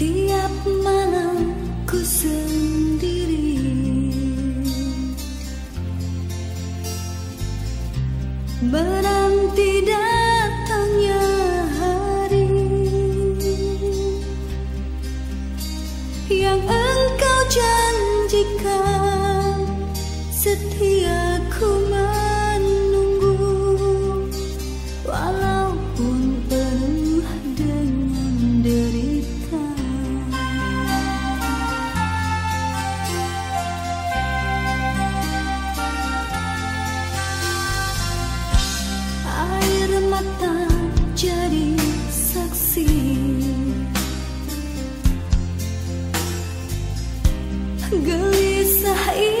Tiap malam ku sendiri. Menanti dan gelisah ini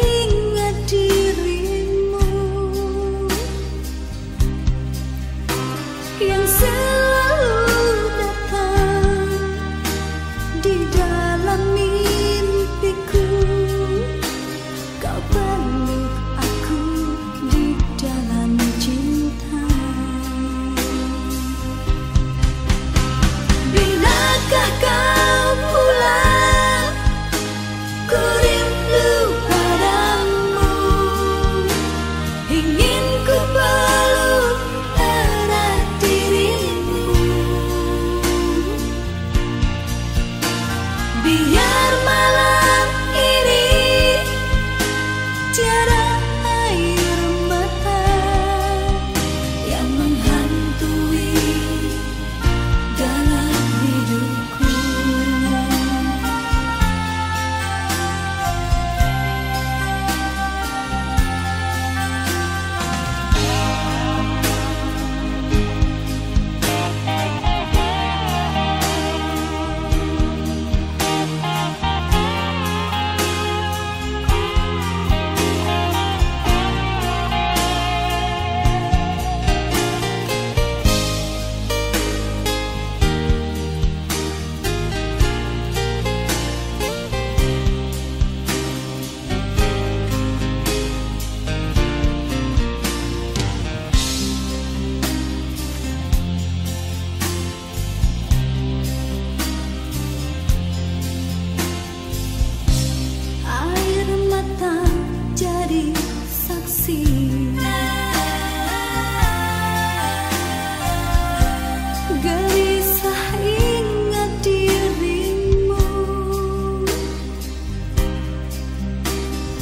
biar malam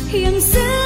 hiểm dễ